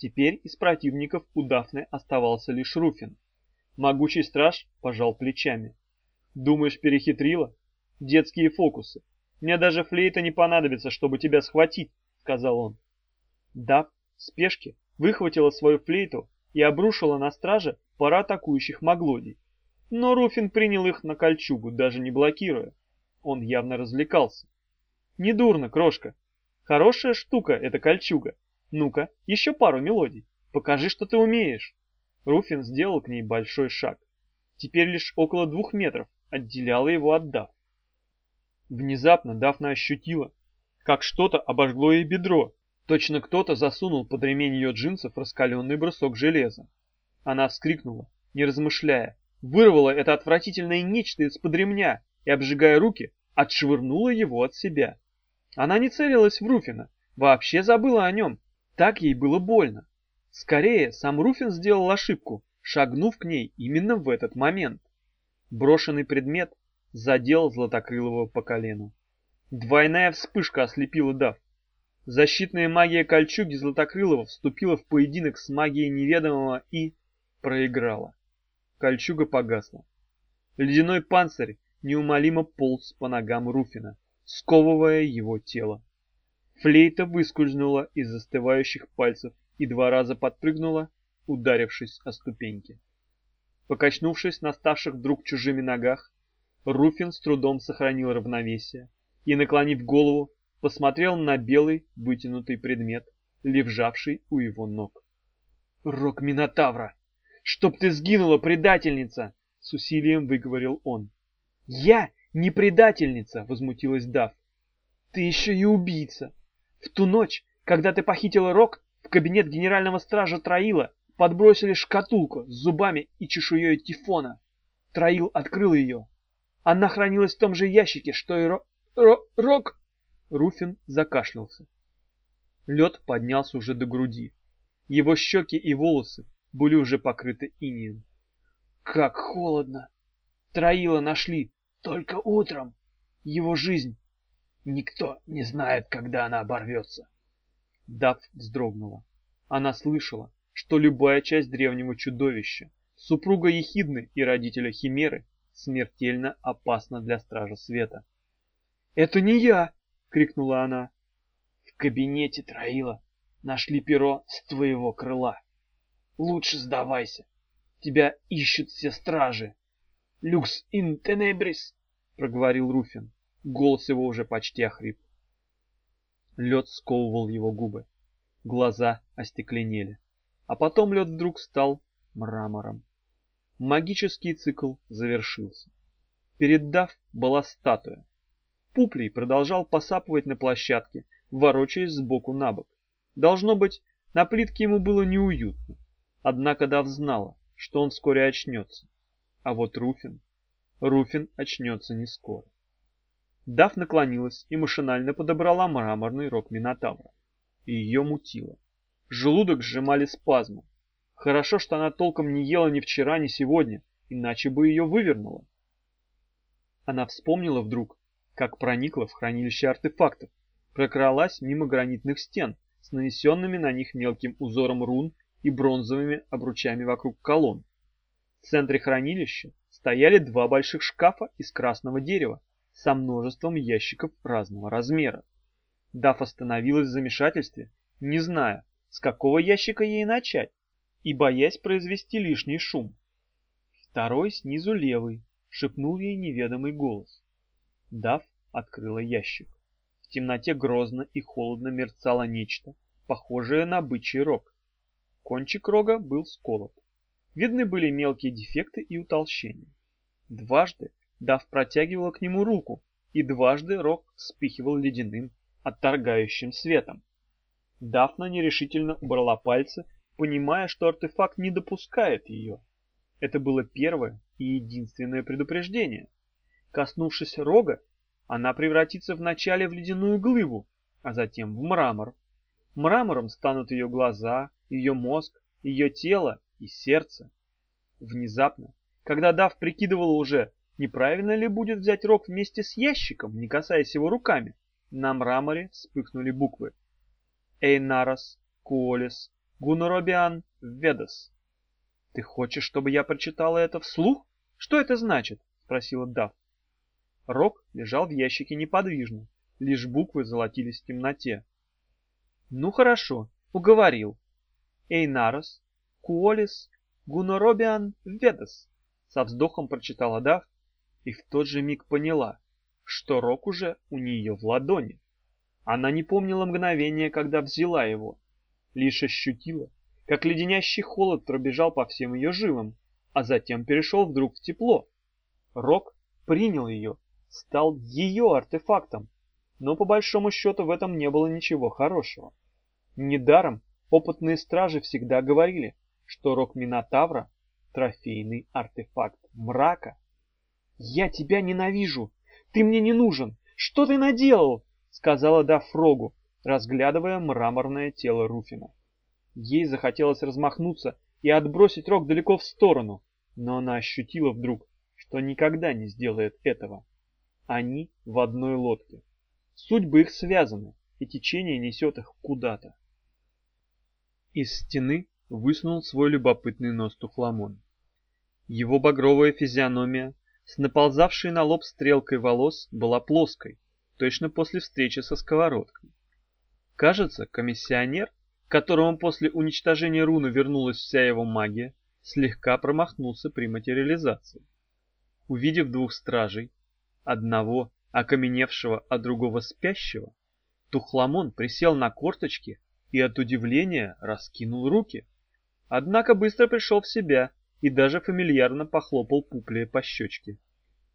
Теперь из противников у Дафны оставался лишь Руфин. Могучий страж пожал плечами. «Думаешь, перехитрила? Детские фокусы. Мне даже флейта не понадобится, чтобы тебя схватить», — сказал он. Даф в спешке выхватила свою флейту и обрушила на стража пара атакующих маглодий. Но Руфин принял их на кольчугу, даже не блокируя. Он явно развлекался. «Недурно, крошка. Хорошая штука эта кольчуга. Ну-ка, еще пару мелодий. Покажи, что ты умеешь. Руфин сделал к ней большой шаг. Теперь лишь около двух метров отделяло его от Даф. Внезапно Дафна ощутила, как что-то обожгло ей бедро. Точно кто-то засунул под ремень ее джинсов раскаленный брусок железа. Она вскрикнула, не размышляя, вырвала это отвратительное нечто из-под ремня и, обжигая руки, отшвырнула его от себя. Она не целилась в Руфина, вообще забыла о нем так ей было больно. Скорее, сам Руфин сделал ошибку, шагнув к ней именно в этот момент. Брошенный предмет задел Златокрылого по колену. Двойная вспышка ослепила Дав. Защитная магия кольчуги Златокрылова вступила в поединок с магией неведомого и проиграла. Кольчуга погасла. Ледяной панцирь неумолимо полз по ногам Руфина, сковывая его тело. Флейта выскользнула из застывающих пальцев и два раза подпрыгнула, ударившись о ступеньки. Покачнувшись на ставших вдруг чужими ногах, Руфин с трудом сохранил равновесие и, наклонив голову, посмотрел на белый вытянутый предмет, лежавший у его ног. «Рок Минотавра! Чтоб ты сгинула, предательница!» — с усилием выговорил он. «Я не предательница!» — возмутилась Дав. «Ты еще и убийца!» В ту ночь, когда ты похитила Рок, в кабинет генерального стража Троила подбросили шкатулку с зубами и чешуей Тифона. Троил открыл ее. Она хранилась в том же ящике, что и Ро... Ро... Рок... Руфин закашлялся. Лед поднялся уже до груди. Его щеки и волосы были уже покрыты инием. Как холодно! Троила нашли только утром. Его жизнь Никто не знает, когда она оборвется. Дав вздрогнула. Она слышала, что любая часть древнего чудовища, супруга Ехидны и родителя Химеры, смертельно опасна для Стража Света. «Это не я!» — крикнула она. «В кабинете Троила нашли перо с твоего крыла. Лучше сдавайся. Тебя ищут все стражи. «Люкс ин тенебрис!» — проговорил Руфин. Голос его уже почти охрип. Лед сковывал его губы. Глаза остекленели. А потом лед вдруг стал мрамором. Магический цикл завершился. Перед Дав была статуя. Пуплей продолжал посапывать на площадке, ворочаясь сбоку на бок. Должно быть, на плитке ему было неуютно. Однако Дав знала, что он вскоре очнется. А вот Руфин... Руфин очнется не скоро. Дав наклонилась и машинально подобрала мраморный рог Минотавра. Ее мутило. Желудок сжимали спазмы. Хорошо, что она толком не ела ни вчера, ни сегодня, иначе бы ее вывернуло. Она вспомнила вдруг, как проникла в хранилище артефактов, прокралась мимо гранитных стен с нанесенными на них мелким узором рун и бронзовыми обручами вокруг колонн. В центре хранилища стояли два больших шкафа из красного дерева, со множеством ящиков разного размера. Даф остановилась в замешательстве, не зная, с какого ящика ей начать, и боясь произвести лишний шум. Второй снизу левый, шепнул ей неведомый голос. Дав открыла ящик. В темноте грозно и холодно мерцало нечто, похожее на бычий рог. Кончик рога был сколот. Видны были мелкие дефекты и утолщения. Дважды Дав протягивала к нему руку, и дважды Рок вспихивал ледяным, отторгающим светом. Дафна нерешительно убрала пальцы, понимая, что артефакт не допускает ее. Это было первое и единственное предупреждение. Коснувшись рога, она превратится вначале в ледяную глыбу, а затем в мрамор. Мрамором станут ее глаза, ее мозг, ее тело и сердце. Внезапно, когда Дав прикидывала уже, Неправильно ли будет взять рог вместе с ящиком, не касаясь его руками? На мраморе вспыхнули буквы. Эйнарос, Куолес, Гуноробиан Ведас. Ты хочешь, чтобы я прочитала это вслух? Что это значит? Спросила Дав. Рок лежал в ящике неподвижно, лишь буквы золотились в темноте. Ну хорошо, уговорил. Эйнарос, Куолис, Гуноробиан Ведас. Со вздохом прочитала Дав и в тот же миг поняла, что Рок уже у нее в ладони. Она не помнила мгновения, когда взяла его, лишь ощутила, как леденящий холод пробежал по всем ее жилам, а затем перешел вдруг в тепло. Рок принял ее, стал ее артефактом, но по большому счету в этом не было ничего хорошего. Недаром опытные стражи всегда говорили, что рок Минотавра — трофейный артефакт мрака. «Я тебя ненавижу! Ты мне не нужен! Что ты наделал?» — сказала Дафрогу, разглядывая мраморное тело Руфина. Ей захотелось размахнуться и отбросить рог далеко в сторону, но она ощутила вдруг, что никогда не сделает этого. Они в одной лодке. Судьбы их связаны, и течение несет их куда-то. Из стены высунул свой любопытный нос Тухламон. Его багровая физиономия с наползавшей на лоб стрелкой волос была плоской, точно после встречи со сковородкой. Кажется, комиссионер, которому после уничтожения руны вернулась вся его магия, слегка промахнулся при материализации. Увидев двух стражей, одного окаменевшего, а другого спящего, Тухламон присел на корточки и от удивления раскинул руки. Однако быстро пришел в себя и даже фамильярно похлопал Пуплия по щечке.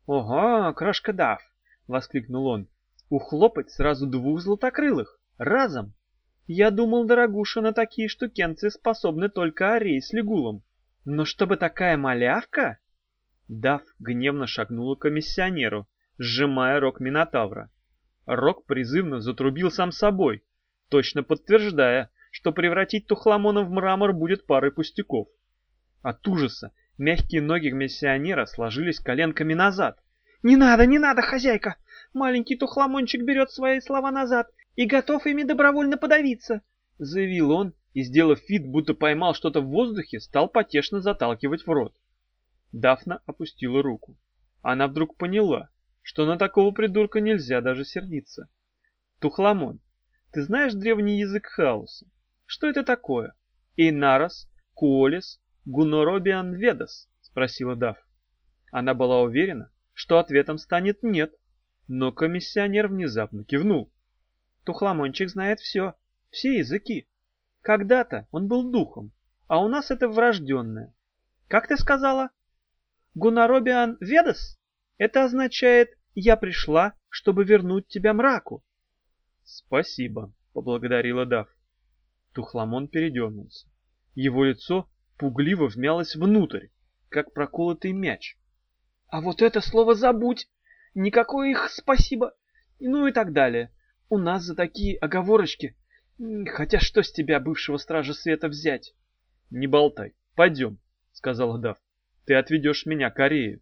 «Ого, крошка Дав!» — воскликнул он. «Ухлопать сразу двух златокрылых! Разом! Я думал, дорогуша, на такие штукенцы способны только Арей с Легулом. Но чтобы такая малявка...» Дав гневно шагнула к комиссионеру, сжимая рог Минотавра. Рог призывно затрубил сам собой, точно подтверждая, что превратить Тухламона в мрамор будет парой пустяков. От ужаса мягкие ноги миссионера сложились коленками назад. «Не надо, не надо, хозяйка! Маленький Тухламончик берет свои слова назад и готов ими добровольно подавиться!» Заявил он и, сделав вид, будто поймал что-то в воздухе, стал потешно заталкивать в рот. Дафна опустила руку. Она вдруг поняла, что на такого придурка нельзя даже сердиться. Тухламон, ты знаешь древний язык хаоса? Что это такое? Эйнарос, Куолис, Гуноробиан Ведас? Спросила Дав. Она была уверена, что ответом станет нет, но комиссионер внезапно кивнул. Тухламончик знает все, все языки. Когда-то он был духом, а у нас это врожденное. Как ты сказала? Гунаробиан Ведас? Это означает «я пришла, чтобы вернуть тебя мраку». «Спасибо», — поблагодарила Дав. Тухламон передернулся. Его лицо пугливо вмялось внутрь, как проколотый мяч. «А вот это слово забудь! Никакое их спасибо!» Ну и так далее. У нас за такие оговорочки. Хотя что с тебя, бывшего стража света, взять? «Не болтай, пойдем», — сказала Дав. «Ты отведешь меня к Арею».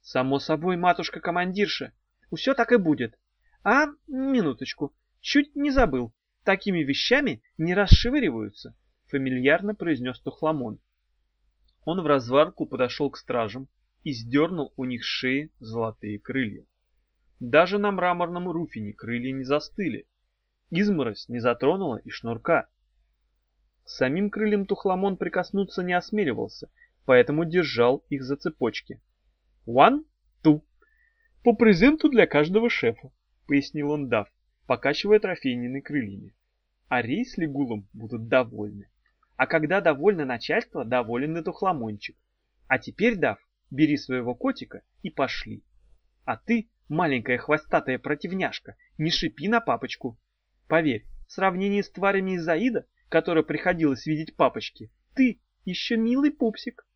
«Само собой, матушка-командирша. Все так и будет. А, минуточку, Чуть не забыл. Такими вещами не расшивыриваются, фамильярно произнес Тухламон. Он в разварку подошел к стражам и сдернул у них шеи золотые крылья. Даже на мраморном руфине крылья не застыли. Изморозь не затронула и шнурка. Самим крыльям Тухламон прикоснуться не осмеливался, поэтому держал их за цепочки. «One, two. По презенту для каждого шефа», — пояснил он Дав покачивая трофейными крыльями. А Рей с Легулом будут довольны. А когда довольно начальство, доволен и тухламончик. А теперь, Дав, бери своего котика и пошли. А ты, маленькая хвостатая противняшка, не шипи на папочку. Поверь, в сравнении с тварями из Аида, которой приходилось видеть папочки, ты еще милый пупсик.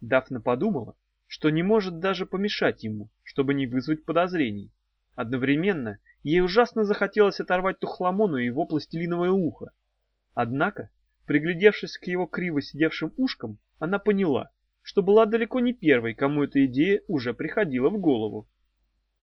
Дафна подумала, что не может даже помешать ему, чтобы не вызвать подозрений. Одновременно Ей ужасно захотелось оторвать Тухламону его пластилиновое ухо. Однако, приглядевшись к его криво сидевшим ушкам, она поняла, что была далеко не первой, кому эта идея уже приходила в голову.